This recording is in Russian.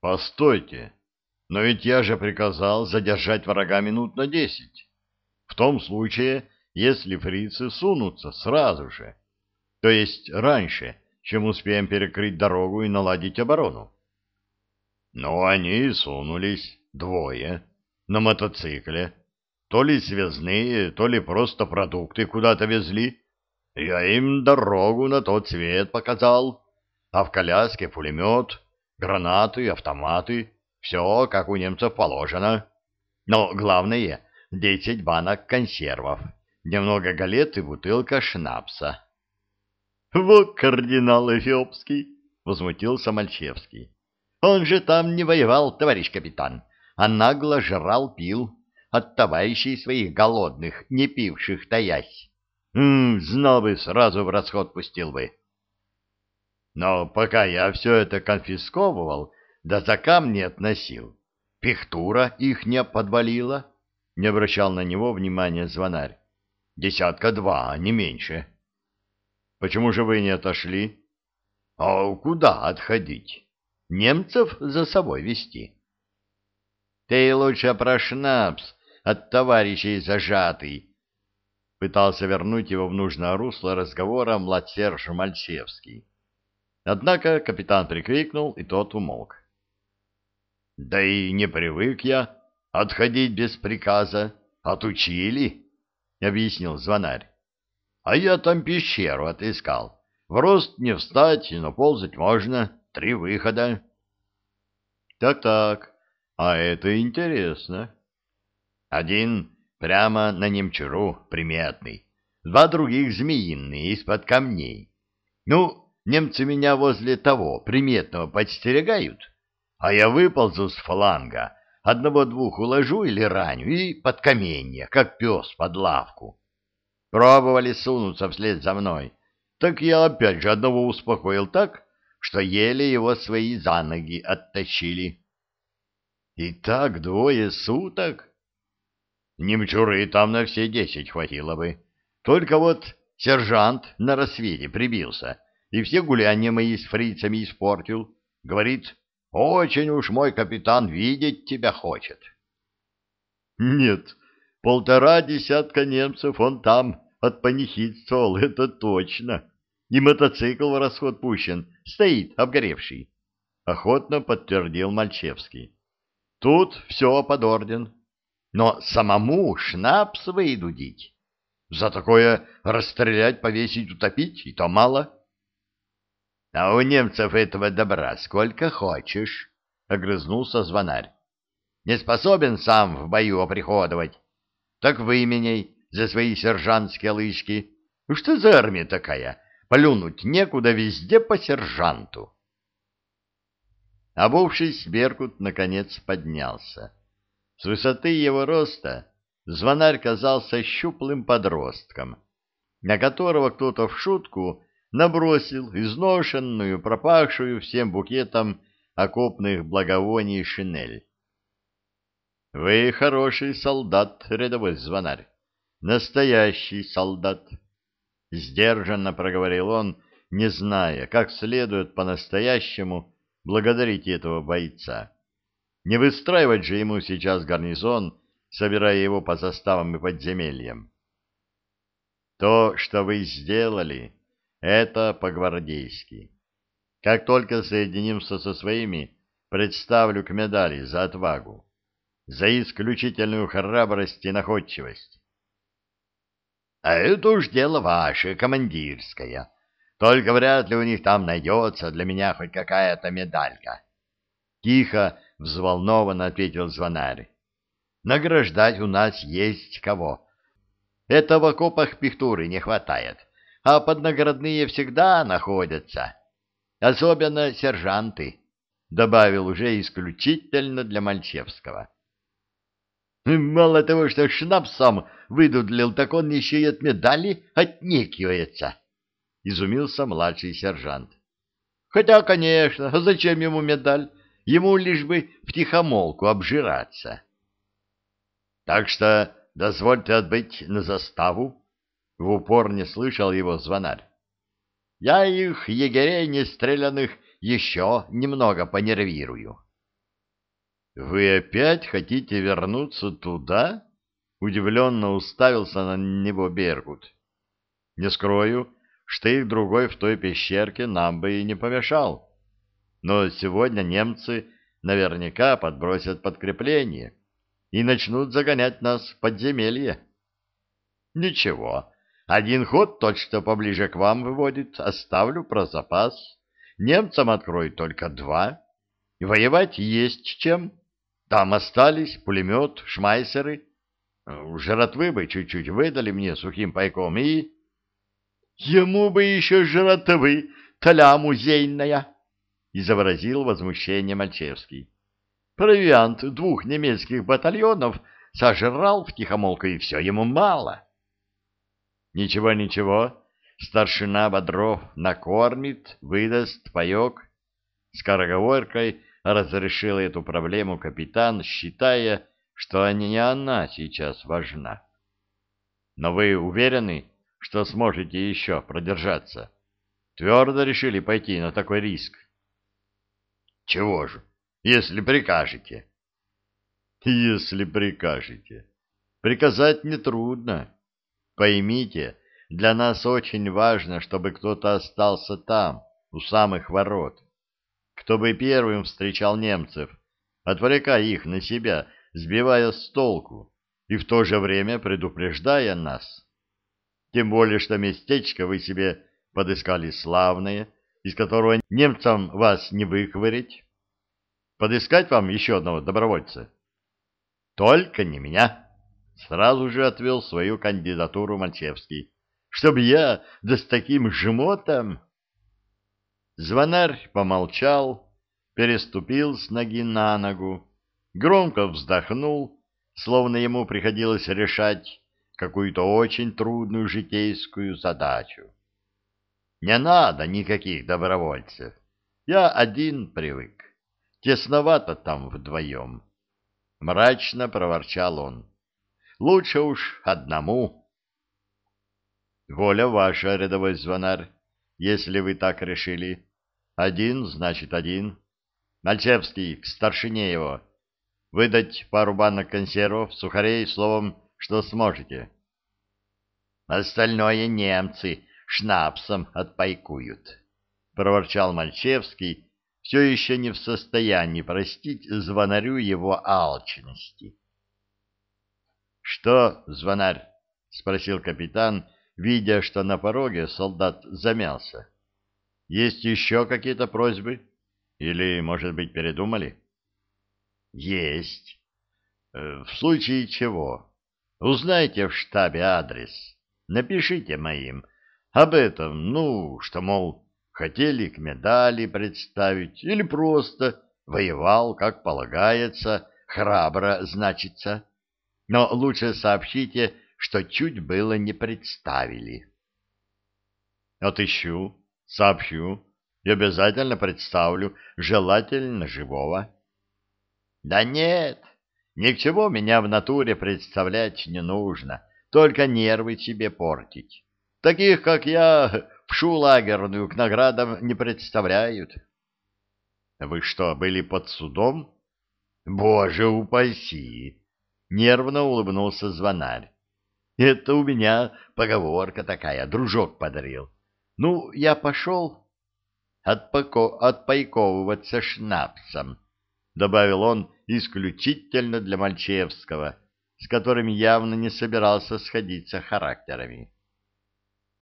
Постойте, но ведь я же приказал задержать врага минут на десять. В том случае, если фрицы сунутся сразу же, то есть раньше, чем успеем перекрыть дорогу и наладить оборону. Но они сунулись, двое, на мотоцикле. То ли связные, то ли просто продукты куда-то везли. Я им дорогу на тот свет показал, а в коляске пулемет, гранаты, автоматы, все, как у немцев положено. Но главное — десять банок консервов, немного галет и бутылка шнапса. — Вот кардинал Эфиопский! — возмутился Мальчевский. — Он же там не воевал, товарищ капитан, а нагло жрал пил от товарищей своих голодных, не пивших таясь. Знал бы, сразу в расход пустил бы. Но пока я все это конфисковывал, да за камни относил, пихтура их не подвалила, не обращал на него внимания звонарь. Десятка два, не меньше. Почему же вы не отошли? А куда отходить? Немцев за собой вести. Ты лучше про шнапс от товарищей зажатый. Пытался вернуть его в нужное русло разговора младсерж Мальчевский. Однако капитан прикрикнул, и тот умолк. — Да и не привык я отходить без приказа. Отучили, — объяснил звонарь. — А я там пещеру отыскал. В рост не встать, но ползать можно. Три выхода. Так — Так-так, а это интересно. Один прямо на немчуру приметный, два других змеиные из-под камней. Ну, немцы меня возле того приметного подстерегают, а я выползу с фланга, одного-двух уложу или раню и под каменья, как пес под лавку. Пробовали сунуться вслед за мной, так я опять же одного успокоил так, что еле его свои за ноги оттащили. И так двое суток? Немчуры там на все десять хватило бы. Только вот сержант на рассвете прибился и все гуляния мои с фрицами испортил. Говорит, очень уж мой капитан видеть тебя хочет. Нет, полтора десятка немцев он там отпанихидствовал, это точно. И мотоцикл в расход пущен, стоит обгоревший. Охотно подтвердил Мальчевский. Тут все под орден. Но самому шнапс выдудить. За такое расстрелять, повесить, утопить, и то мало. — А у немцев этого добра сколько хочешь, — огрызнулся звонарь. — Не способен сам в бою оприходовать. Так выменяй за свои сержантские лыжки. Что за армия такая? Плюнуть некуда везде по сержанту. Обувшись, Беркут наконец поднялся. С высоты его роста звонарь казался щуплым подростком, на которого кто-то в шутку набросил изношенную, пропахшую всем букетом окопных благовоний шинель. — Вы хороший солдат, рядовой звонарь, настоящий солдат, — сдержанно проговорил он, не зная, как следует по-настоящему благодарить этого бойца. Не выстраивать же ему сейчас гарнизон, собирая его по заставам и подземельям. То, что вы сделали, это по-гвардейски. Как только соединимся со своими, представлю к медали за отвагу, за исключительную храбрость и находчивость. А это уж дело ваше, командирское, только вряд ли у них там найдется для меня хоть какая-то медалька. Тихо, взволнованно ответил звонарь. Награждать у нас есть кого. Это в окопах пихтуры не хватает, а поднаградные всегда находятся. Особенно сержанты, добавил уже исключительно для Мальчевского. Мало того, что шнапс сам выдудлил, так он еще и от медали отнекивается. — изумился младший сержант. — Хотя, конечно, зачем ему медаль? Ему лишь бы втихомолку обжираться. — Так что дозвольте отбыть на заставу, — в упор не слышал его звонарь. — Я их, егерей нестрелянных, еще немного понервирую. Вы опять хотите вернуться туда? Удивленно уставился на него Бергут. Не скрою, что их другой в той пещерке нам бы и не помешал. Но сегодня немцы наверняка подбросят подкрепление и начнут загонять нас в подземелье. Ничего, один ход тот, что поближе к вам выводит, оставлю про запас. Немцам открою только два. Воевать есть чем. Там остались пулемет, шмайсеры. Жратвы бы чуть-чуть выдали мне сухим пайком и... Ему бы еще жратвы, таля музейная! Изобразил возмущение Мальчевский. Провиант двух немецких батальонов сожрал в тихомолку, и все ему мало. Ничего, ничего, старшина Бодров накормит, выдаст паек. Скороговоркой разрешил эту проблему капитан, считая, что не она сейчас важна. Но вы уверены, что сможете еще продержаться? Твердо решили пойти на такой риск? Чего же, если прикажете? Если прикажете. Приказать нетрудно. Поймите, для нас очень важно, чтобы кто-то остался там, у самых ворот. Кто бы первым встречал немцев, отвлекая их на себя, сбивая с толку и в то же время предупреждая нас. Тем более, что местечко вы себе подыскали славное, из которого немцам вас не выковырять. Подыскать вам еще одного добровольца? Только не меня сразу же отвел свою кандидатуру Мальчевский. Чтоб я, да с таким жмотом... Звонарь помолчал, переступил с ноги на ногу, громко вздохнул, словно ему приходилось решать какую-то очень трудную житейскую задачу. Не надо никаких добровольцев. Я один привык. Тесновато там вдвоем. Мрачно проворчал он. Лучше уж одному. Воля ваша, рядовой звонарь, если вы так решили. Один, значит, один. Мальчевский, к старшине его. Выдать пару банок консервов, сухарей, словом, что сможете. Остальное немцы шнапсом отпайкуют, — проворчал Мальчевский, все еще не в состоянии простить звонарю его алчности. «Что, звонарь?» — спросил капитан, видя, что на пороге солдат замялся. «Есть еще какие-то просьбы? Или, может быть, передумали?» «Есть. Э, в случае чего? Узнайте в штабе адрес. Напишите моим. Об этом, ну, что, мол, хотели к медали представить, или просто воевал, как полагается, храбро, значится» но лучше сообщите, что чуть было не представили. Отыщу, сообщу и обязательно представлю, желательно живого. Да нет, ни к чему меня в натуре представлять не нужно, только нервы себе портить. Таких, как я, в шу лагерную к наградам не представляют. Вы что, были под судом? Боже упаси! Нервно улыбнулся звонарь. Это у меня поговорка такая, дружок подарил. Ну, я пошел отпако... отпайковываться шнапсом, добавил он исключительно для Мальчевского, с которым явно не собирался сходиться характерами.